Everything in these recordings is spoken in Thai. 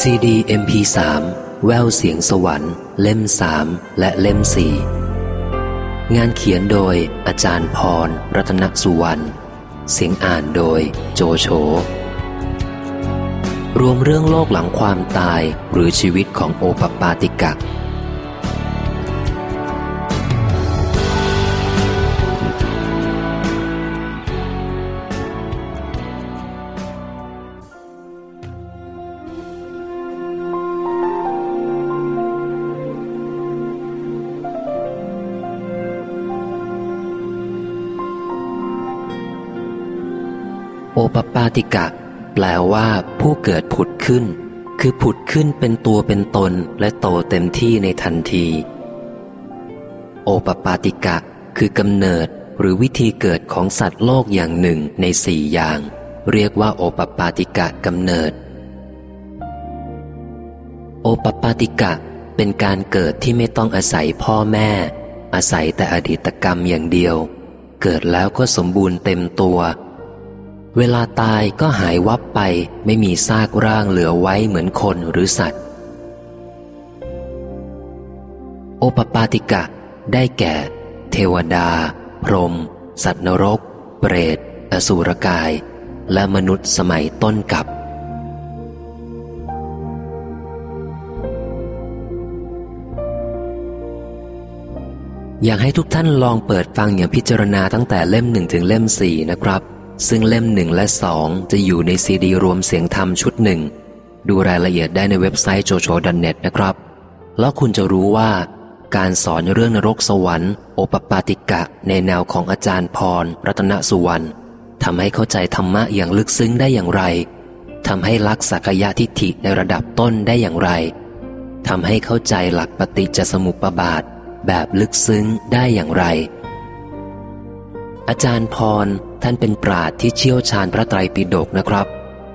ซีดี MP3 แววเสียงสวรรค์ เล่มสามและเล่มสี่งานเขียนโดยอาจารย์พร รัตนสุวรรณ เสียงอ่านโดยโจโฉรวมเรื่องโลกหลังความตายหรือชีวิตของโอปปาติกะ ปปาติกะ แปลว่า ผู้เกิดผุดขึ้น คือผุดขึ้นเป็นตัวเป็นตนและโตเต็มที่ในทันที โอปปาติกะ คือกำเนิดหรือวิธีเกิดของสัตว์โลกอย่างหนึ่งในสี่อย่าง เรียกว่า โอปปาติกะกำเนิด โอปปาติกะเป็นการเกิดที่ไม่ต้องอาศัยพ่อแม่ อาศัยแต่อดีตกรรมอย่างเดียว เกิดแล้วก็สมบูรณ์เต็มตัว เวลาตายก็หายวับไปไม่มีซากร่างเหลือไว้เหมือนคนหรือสัตว์ โอปปาติกะ ได้แก่ เทวดา พรหมสัตว์นรก เปรต อสูรกาย และมนุษย์สมัยต้นกับ อยากให้ทุกท่านลองเปิดฟังอย่างพิจารณาตั้งแต่เล่มหนึ่งถึงเล่มสี่นะครับ ซึ่งเล่มหนึ่งและสองจะอยู่ในซีดีรวมเสียงธรรมชุดหนึ่ง ดูรายละเอียดได้ในเว็บไซต์โจโฉดันเน็ตนะครับ แล้วคุณจะรู้ว่า การสอนเรื่องนรกสวรรค์ โอปปาติกะในแนวของอาจารย์พร รัตนสุวรรณทำให้เข้าใจธรรมะอย่างลึกซึ้งได้อย่างไรทำให้ลักสักยะทิฏฐิในระดับต้นได้อย่างไรทำให้เข้าใจหลักปฏิจจสมุปบาท แบบลึกซึ้งได้อย่างไร อาจารย์พร ท่านเป็นปราดที่เชี่ยวชาญพระไตรปิฎกนะครับ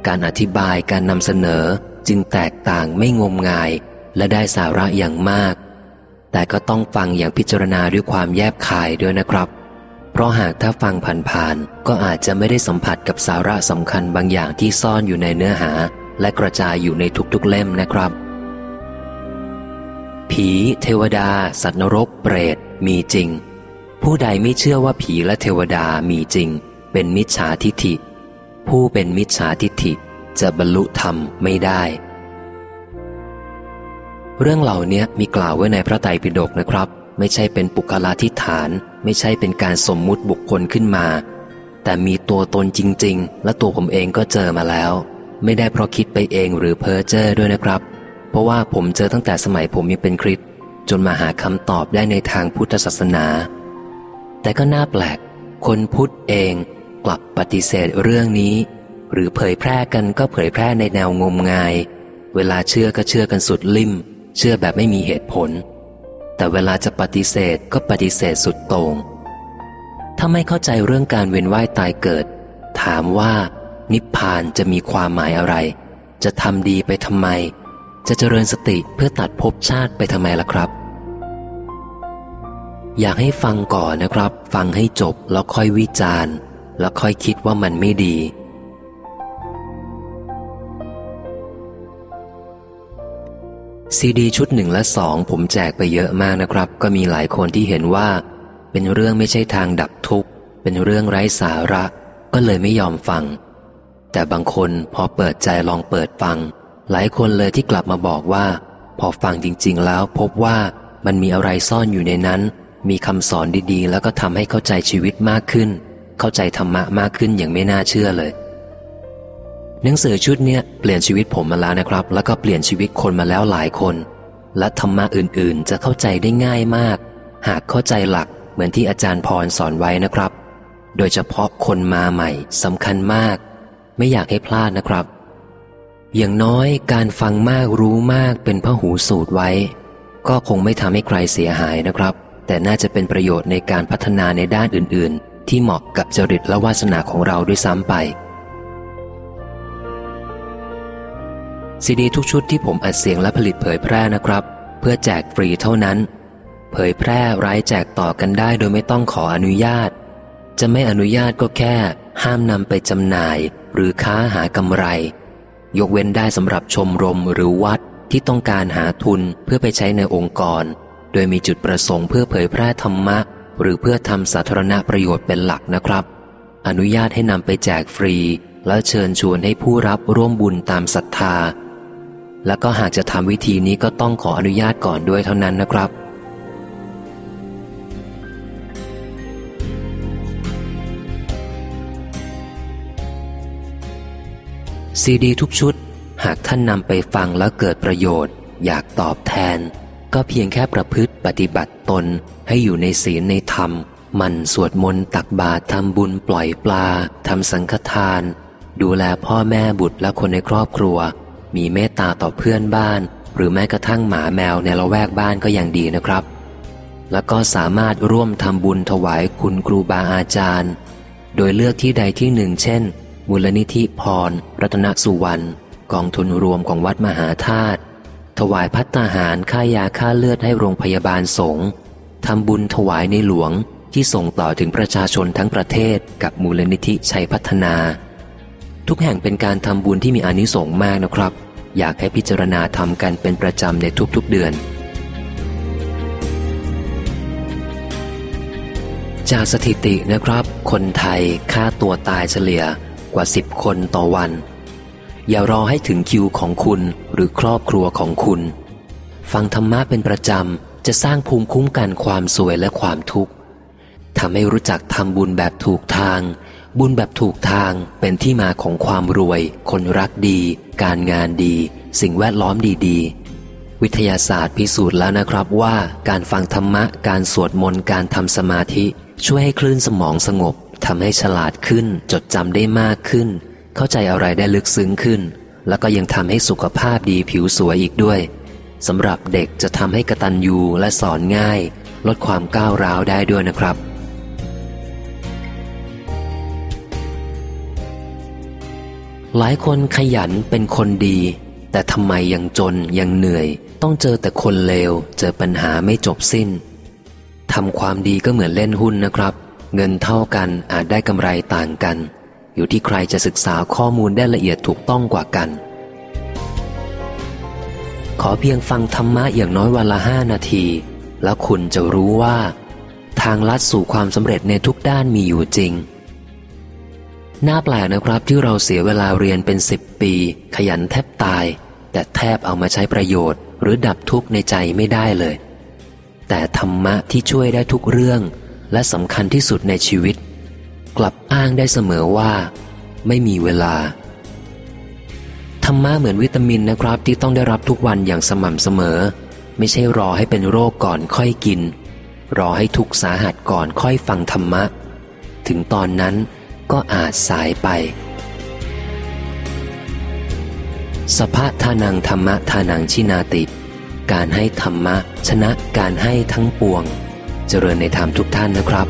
การอธิบายการนำเสนอจึงแตกต่างไม่งมงาย และได้สาระอย่างมาก แต่ก็ต้องฟังอย่างพิจารณาด้วยความแยบคายด้วยนะครับ เพราะหากถ้าฟังผ่านๆก็อาจจะไม่ได้สัมผัสกับสาระสำคัญบางอย่างที่ซ่อนอยู่ในเนื้อหา และกระจายอยู่ในทุกๆเล่มนะครับ ผี เทวดา สัตว์นรก เปรตมีจริง ผู้ใดไม่เชื่อว่าผีและเทวดามีจริง เป็นมิจฉาทิฐิ ผู้เป็นมิจฉาทิฐิจะบรรลุธรรมไม่ได้ เรื่องเหล่านี้มีกล่าวไว้ในพระไตรปิฎกนะครับ ไม่ใช่เป็นปุคลาธิฐาน ไม่ใช่เป็นการสมมุติบุคคลขึ้นมา แต่มีตัวตนจริง ๆ และตัวผมเองก็เจอมาแล้ว ไม่ได้เพราะคิดไปเองหรือเพ้อเจ้อด้วยนะครับ เพราะว่าผมเจอตั้งแต่สมัยผมยังเป็นคริสจนมาหาคำตอบได้ในทางพุทธศาสนา แต่ก็น่าแปลก คนพุทธเอง กลับปฏิเสธเรื่องนี้ หรือเผยแพร่กันก็เผยแพร่ในแนวงมงาย เวลาเชื่อก็เชื่อกันสุดลิ่ม เชื่อแบบไม่มีเหตุผล แต่เวลาจะปฏิเสธก็ปฏิเสธสุดโตง่งถ้าไม่เข้าใจเรื่องการเวียนว่ายตายเกิด ถามว่า นิพพานจะมีความหมายอะไร จะทำดีไปทำไม จะเจริญสติเพื่อตัดภพชาติไปทำไมล่ะครับอยากให้ฟังก่อนนะครับ ฟังให้จบแล้วค่อยวิจารณ์ แล้วค่อยคิดว่ามันไม่ดี ซีดีชุดหนึ่งและสองผมแจกไปเยอะมากนะครับ ก็มีหลายคนที่เห็นว่า เป็นเรื่องไม่ใช่ทางดับทุกข์ เป็นเรื่องไร้สาระ ก็เลยไม่ยอมฟัง แต่บางคนพอเปิดใจลองเปิดฟัง หลายคนเลยที่กลับมาบอกว่า พอฟังจริง ๆ แล้วพบว่ามันมีอะไรซ่อนอยู่ในนั้น มีคำสอนดีๆ แล้วก็ทำให้เข้าใจชีวิตมากขึ้น เข้าใจธรรมะมากขึ้นอย่างไม่น่าเชื่อเลย หนังสือชุดเนี้ยเปลี่ยนชีวิตผมมาแล้วนะครับ แล้วก็เปลี่ยนชีวิตคนมาแล้วหลายคน และธรรมะอื่นๆ จะเข้าใจได้ง่ายมาก หากเข้าใจหลักเหมือนที่อาจารย์พรสอนไว้นะครับ โดยเฉพาะคนมาใหม่สำคัญมาก ไม่อยากให้พลาดนะครับ อย่างน้อยการฟังมากรู้มากเป็นพระหูสูตรไว้ ก็คงไม่ทำให้ใครเสียหายนะครับ แต่น่าจะเป็นประโยชน์ในการพัฒนาในด้านอื่นๆ ที่เหมาะกับจริตและวาสนาของเราด้วยซ้ำไป ซีดีทุกชุดที่ผมอัดเสียงและผลิตเผยแพร่นะครับ เพื่อแจกฟรีเท่านั้น เผยแพร่ไร้แจกต่อกันได้โดยไม่ต้องขออนุญาต จะไม่อนุญาตก็แค่ ห้ามนำไปจำหน่าย หรือค้าหากำไร ยกเว้นได้สำหรับชมรมหรือวัดที่ต้องการหาทุนเพื่อไปใช้ในองค์กร โดยมีจุดประสงค์เพื่อเผยแพร่ธรรมะ หรือเพื่อทำสาธารณประโยชน์เป็นหลักนะครับ อนุญาตให้นำไปแจกฟรี แล้วเชิญชวนให้ผู้รับร่วมบุญตามศรัทธา แล้วก็หากจะทำวิธีนี้ก็ต้องขออนุญาตก่อนด้วยเท่านั้นนะครับซีดีทุกชุด หากท่านนำไปฟังแล้วเกิดประโยชน์ อยากตอบแทน ก็เพียงแค่ประพฤติปฏิบัติตนให้อยู่ในศีลในธรรม มันสวดมนต์ตักบาตรทำบุญปล่อยปลาทำสังฆทาน ดูแลพ่อแม่บุตรและคนในครอบครัว มีเมตตาต่อเพื่อนบ้าน หรือแม้กระทั่งหมาแมวในละแวกบ้านก็ยังดีนะครับ แล้วก็สามารถร่วมทำบุญถวายคุณครูบาอาจารย์ โดยเลือกที่ใดที่หนึ่ง เช่น มูลนิธิพร รัตนสุวรรณกองทุนรวมของวัดมหาธาตุ ถวายพัตตาหารค่ายาค่าเลือดให้โรงพยาบาลสงฆ์ทำบุญถวายในหลวงที่ส่งต่อถึงประชาชนทั้งประเทศกับมูลนิธิชัยพัฒนา ทุกแห่งเป็นการทำบุญที่มีอนิสงส์มากนะครับ อยากให้พิจารณาทำกันเป็นประจำในทุกๆเดือน จากสถิตินะครับ คนไทยฆ่าตัวตายเฉลี่ยกว่าสิบคนต่อวัน อย่ารอให้ถึงคิวของคุณ หรือครอบครัวของคุณ ฟังธรรมะเป็นประจำ จะสร้างภูมิคุ้มกันความสวยและความทุกข์ทำให้รู้จักทำบุญแบบถูกทาง บุญแบบถูกทางเป็นที่มาของความรวย คนรักดี การงานดี สิ่งแวดล้อมดีๆ วิทยาศาสตร์พิสูจน์แล้วนะครับว่า การฟังธรรมะ การสวดมนต์การทำสมาธิ ช่วยให้คลื่นสมองสงบทำให้ฉลาดขึ้น จดจำได้มากขึ้น เข้าใจอะไรได้ลึกซึ้งขึ้น แล้วก็ยังทำให้สุขภาพดีผิวสวยอีกด้วยสำหรับเด็กจะทำให้กระตันยูและสอนง่าย ลดความก้าวร้าวได้ด้วยนะครับ หลายคนขยันเป็นคนดี แต่ทำไมยังจนยังเหนื่อย ต้องเจอแต่คนเลว เจอปัญหาไม่จบสิ้นทำความดีก็เหมือนเล่นหุ้นนะครับ เงินเท่ากันอาจได้กำไรต่างกัน อยู่ที่ใครจะศึกษาข้อมูลได้ละเอียดถูกต้องกว่ากัน ขอเพียงฟังธรรมะอย่างน้อยวันละห้านาที แล้วคุณจะรู้ว่า ทางลัดสู่ความสำเร็จในทุกด้านมีอยู่จริง น่าแปลกนะครับที่เราเสียเวลาเรียนเป็นสิบปี ขยันแทบตาย แต่แทบเอามาใช้ประโยชน์ หรือดับทุกข์ในใจไม่ได้เลย แต่ธรรมะที่ช่วยได้ทุกเรื่อง และสำคัญที่สุดในชีวิต กลับอ้างได้เสมอว่า ไม่มีเวลา ธรรมะเหมือนวิตามินนะครับที่ต้องได้รับทุกวันอย่างสม่ำเสมอ ไม่ใช่รอให้เป็นโรคก่อนค่อยกิน รอให้ทุกสาหัสก่อนค่อยฟังธรรมะ ถึงตอนนั้นก็อาจสายไปสภาทานังธรรมะทานังชินาติ การให้ธรรมะ ชนะการให้ทั้งปวง เจริญในธรรมทุกท่านนะครับ